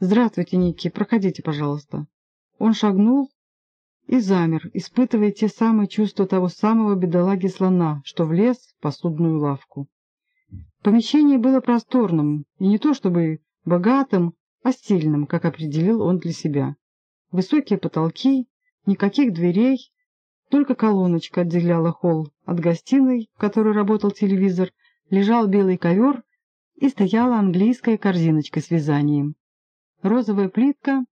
«Здравствуйте, Ники, проходите, пожалуйста». Он шагнул и замер, испытывая те самые чувства того самого бедолаги-слона, что влез в посудную лавку. Помещение было просторным, и не то чтобы богатым, а стильным, как определил он для себя. Высокие потолки, никаких дверей, только колоночка отделяла холл от гостиной, в которой работал телевизор, лежал белый ковер и стояла английская корзиночка с вязанием. Розовая плитка,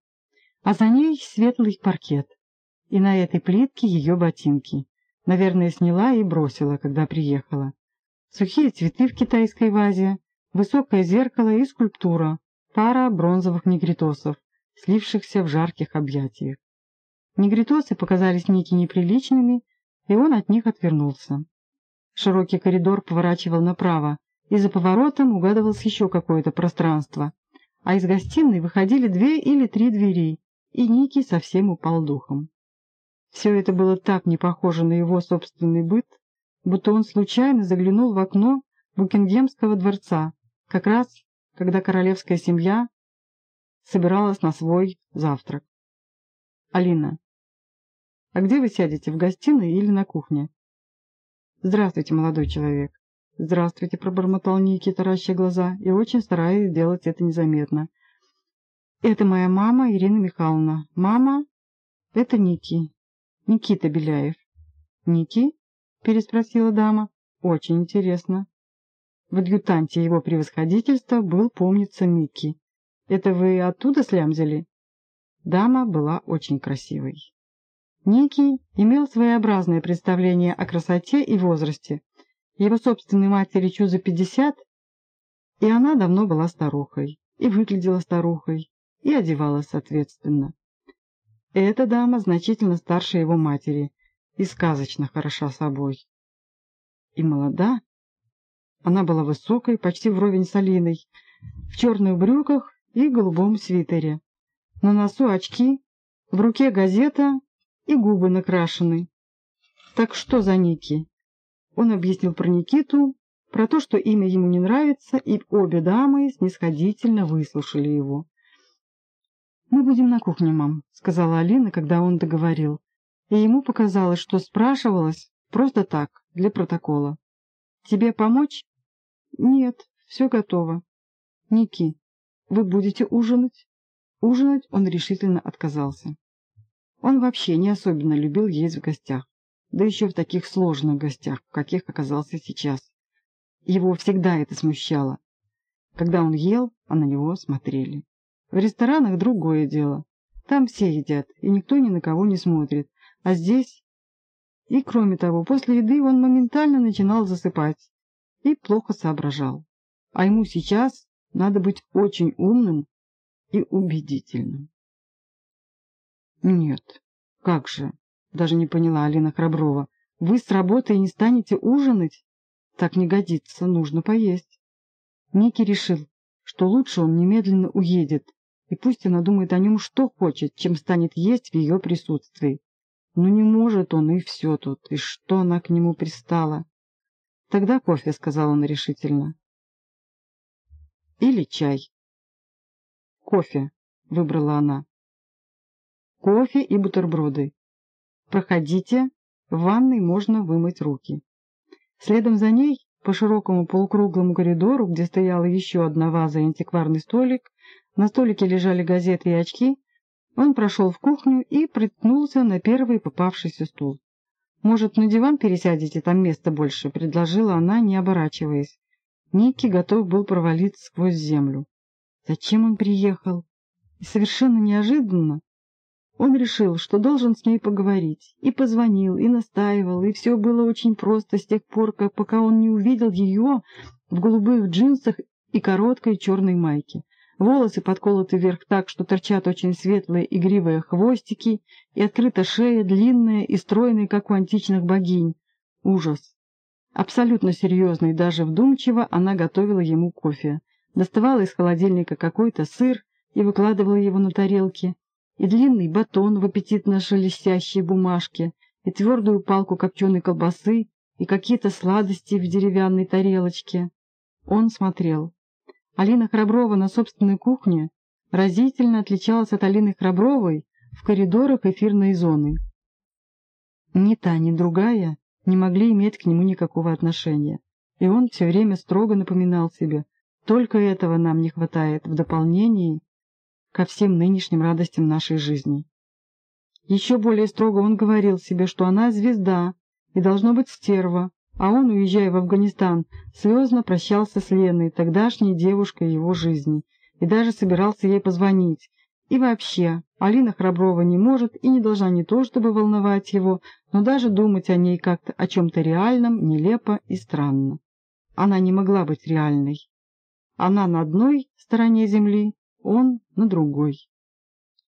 а за ней светлый паркет. И на этой плитке ее ботинки. Наверное, сняла и бросила, когда приехала. Сухие цветы в китайской вазе, высокое зеркало и скульптура, пара бронзовых негритосов, слившихся в жарких объятиях. Негритосы показались Нике неприличными, и он от них отвернулся. Широкий коридор поворачивал направо, и за поворотом угадывалось еще какое-то пространство, а из гостиной выходили две или три двери, и Ники совсем упал духом. Все это было так не похоже на его собственный быт, будто он случайно заглянул в окно Букингемского дворца, как раз когда королевская семья собиралась на свой завтрак. «Алина, а где вы сядете, в гостиной или на кухне?» «Здравствуйте, молодой человек». «Здравствуйте», — пробормотал Ники, тараща глаза, и очень стараясь сделать это незаметно. «Это моя мама, Ирина Михайловна. Мама — это Ники. Никита Беляев». «Ники?» — переспросила дама. «Очень интересно». В адъютанте его превосходительства был, помнится, Микки. «Это вы оттуда слямзили?» Дама была очень красивой. Ники имел своеобразное представление о красоте и возрасте. Его собственной матери чу за пятьдесят, и она давно была старухой, и выглядела старухой, и одевалась соответственно. Эта дама значительно старше его матери и сказочно хороша собой. И молода. Она была высокой, почти вровень с Алиной, в черных брюках и голубом свитере. На носу очки, в руке газета и губы накрашены. Так что за Ники? Он объяснил про Никиту, про то, что имя ему не нравится, и обе дамы снисходительно выслушали его. «Мы будем на кухне, мам», — сказала Алина, когда он договорил. И ему показалось, что спрашивалось просто так, для протокола. «Тебе помочь?» «Нет, все готово». «Ники, вы будете ужинать?» Ужинать он решительно отказался. Он вообще не особенно любил есть в гостях, да еще в таких сложных гостях, в каких оказался сейчас. Его всегда это смущало. Когда он ел, а на него смотрели. В ресторанах другое дело. Там все едят, и никто ни на кого не смотрит. А здесь... И кроме того, после еды он моментально начинал засыпать и плохо соображал. А ему сейчас надо быть очень умным и убедительным. Нет, как же, даже не поняла Алина Храброва. Вы с работы не станете ужинать? Так не годится, нужно поесть. Ники решил, что лучше он немедленно уедет, и пусть она думает о нем что хочет, чем станет есть в ее присутствии. Но не может он, и все тут, и что она к нему пристала. Тогда кофе, — сказал он решительно. Или чай. Кофе, — выбрала она кофе и бутерброды. Проходите, в ванной можно вымыть руки. Следом за ней, по широкому полукруглому коридору, где стояла еще одна ваза и антикварный столик, на столике лежали газеты и очки, он прошел в кухню и приткнулся на первый попавшийся стул. «Может, на диван пересядете, там места больше?» — предложила она, не оборачиваясь. Ники готов был провалиться сквозь землю. Зачем он приехал? И совершенно неожиданно он решил, что должен с ней поговорить, и позвонил, и настаивал, и все было очень просто с тех пор, как пока он не увидел ее в голубых джинсах и короткой черной майке. Волосы подколоты вверх так, что торчат очень светлые игривые хвостики, и открыта шея, длинная и стройная, как у античных богинь. Ужас! Абсолютно серьезно и даже вдумчиво она готовила ему кофе. Доставала из холодильника какой-то сыр и выкладывала его на тарелки и длинный батон в аппетитно шелестящей бумажке, и твердую палку копченой колбасы, и какие-то сладости в деревянной тарелочке. Он смотрел. Алина Храброва на собственной кухне разительно отличалась от Алины Храбровой в коридорах эфирной зоны. Ни та, ни другая не могли иметь к нему никакого отношения, и он все время строго напоминал себе, только этого нам не хватает в дополнении ко всем нынешним радостям нашей жизни. Еще более строго он говорил себе, что она звезда и должно быть стерва, а он, уезжая в Афганистан, слезно прощался с Леной, тогдашней девушкой его жизни, и даже собирался ей позвонить. И вообще, Алина Храброва не может и не должна не то чтобы волновать его, но даже думать о ней как-то о чем-то реальном, нелепо и странно. Она не могла быть реальной. Она на одной стороне земли, он на другой.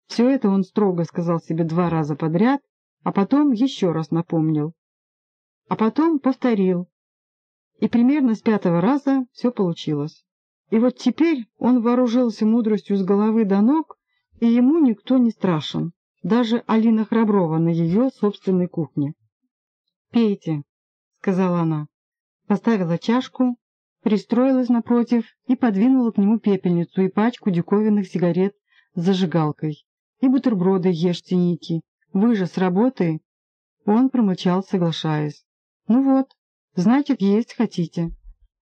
Все это он строго сказал себе два раза подряд, а потом еще раз напомнил. А потом повторил. И примерно с пятого раза все получилось. И вот теперь он вооружился мудростью с головы до ног, и ему никто не страшен, даже Алина Храброва на ее собственной кухне. «Пейте», — сказала она, поставила чашку, пристроилась напротив и подвинула к нему пепельницу и пачку диковинных сигарет с зажигалкой. «И бутерброды ешьте, Ники. Вы же с работы?» Он промычал, соглашаясь. «Ну вот, значит, есть хотите.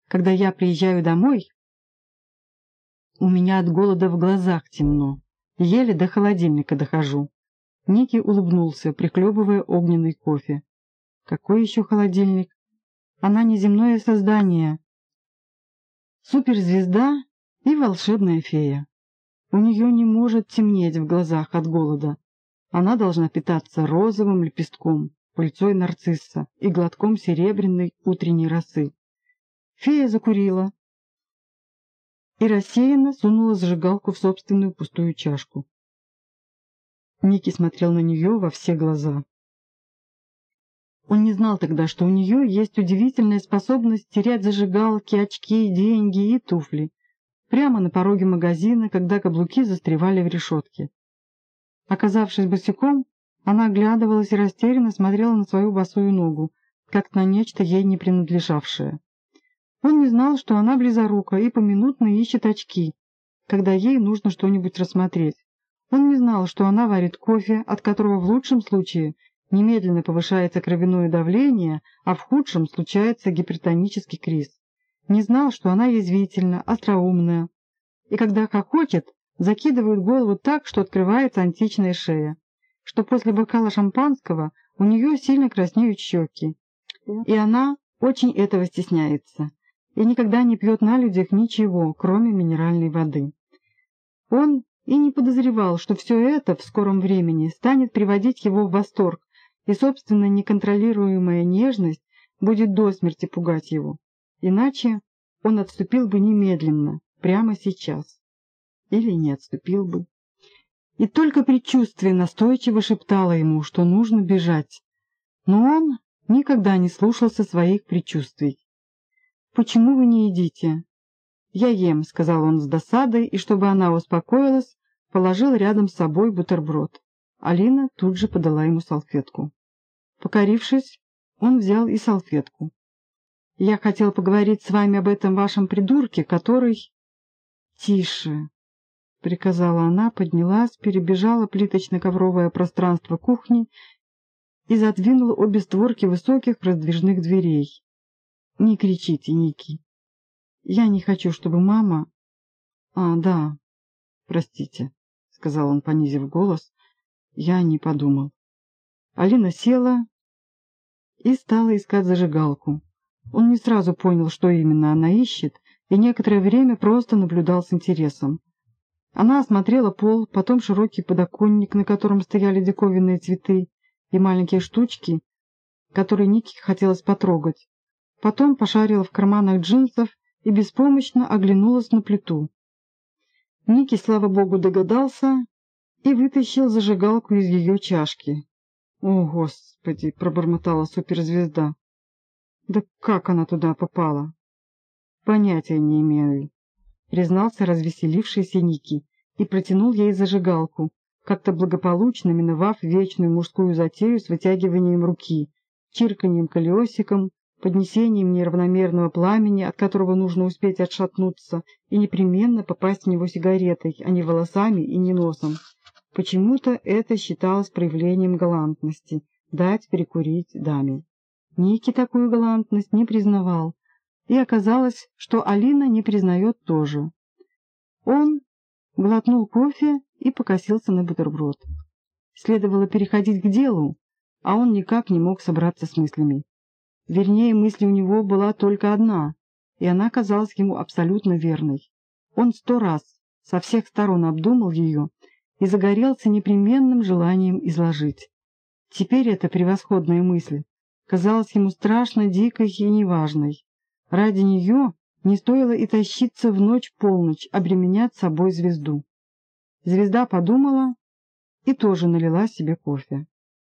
Когда я приезжаю домой, у меня от голода в глазах темно. Еле до холодильника дохожу». Ники улыбнулся, прихлебывая огненный кофе. «Какой еще холодильник? Она неземное создание, суперзвезда и волшебная фея. У нее не может темнеть в глазах от голода. Она должна питаться розовым лепестком, пыльцой нарцисса и глотком серебряной утренней росы. Фея закурила и рассеянно сунула зажигалку в собственную пустую чашку. Ники смотрел на нее во все глаза. Он не знал тогда, что у нее есть удивительная способность терять зажигалки, очки, деньги и туфли. Прямо на пороге магазина, когда каблуки застревали в решетке. Оказавшись босиком, она оглядывалась и растерянно смотрела на свою босую ногу, как на нечто ей не принадлежавшее. Он не знал, что она близорука и поминутно ищет очки, когда ей нужно что-нибудь рассмотреть. Он не знал, что она варит кофе, от которого в лучшем случае немедленно повышается кровяное давление, а в худшем случается гипертонический криз. Не знал, что она язвительна, остроумная, и когда хохочет, закидывает голову так, что открывается античная шея, что после бокала шампанского у нее сильно краснеют щеки, и она очень этого стесняется, и никогда не пьет на людях ничего, кроме минеральной воды. Он и не подозревал, что все это в скором времени станет приводить его в восторг и собственно неконтролируемая нежность будет до смерти пугать его. Иначе он отступил бы немедленно, прямо сейчас. Или не отступил бы. И только предчувствие настойчиво шептало ему, что нужно бежать. Но он никогда не слушался своих предчувствий. «Почему вы не едите?» «Я ем», — сказал он с досадой, и чтобы она успокоилась, положил рядом с собой бутерброд. Алина тут же подала ему салфетку. Покорившись, он взял и салфетку. «Я хотел поговорить с вами об этом вашем придурке, который...» «Тише!» — приказала она, поднялась, перебежала плиточно-ковровое пространство кухни и задвинула обе створки высоких раздвижных дверей. «Не кричите, Ники. Я не хочу, чтобы мама...» «А, да, простите», — сказал он, понизив голос. «Я не подумал». Алина села и стала искать зажигалку. Он не сразу понял, что именно она ищет, и некоторое время просто наблюдал с интересом. Она осмотрела пол, потом широкий подоконник, на котором стояли диковинные цветы и маленькие штучки, которые Нике хотелось потрогать. Потом пошарила в карманах джинсов и беспомощно оглянулась на плиту. Ники, слава богу, догадался и вытащил зажигалку из ее чашки. «О, Господи!» — пробормотала суперзвезда. «Да как она туда попала?» «Понятия не имею», — признался развеселившийся Ники и протянул ей зажигалку, как-то благополучно миновав вечную мужскую затею с вытягиванием руки, чирканием колесиком поднесением неравномерного пламени, от которого нужно успеть отшатнуться и непременно попасть в него сигаретой, а не волосами и не носом. Почему-то это считалось проявлением галантности — дать перекурить даме. Ники такую галантность не признавал, и оказалось, что Алина не признает тоже. Он глотнул кофе и покосился на бутерброд. Следовало переходить к делу, а он никак не мог собраться с мыслями. Вернее, мысль у него была только одна, и она казалась ему абсолютно верной. Он сто раз со всех сторон обдумал ее и загорелся непременным желанием изложить. Теперь эта превосходная мысль казалась ему страшно дикой и неважной. Ради нее не стоило и тащиться в ночь полночь, обременять собой звезду. Звезда подумала и тоже налила себе кофе.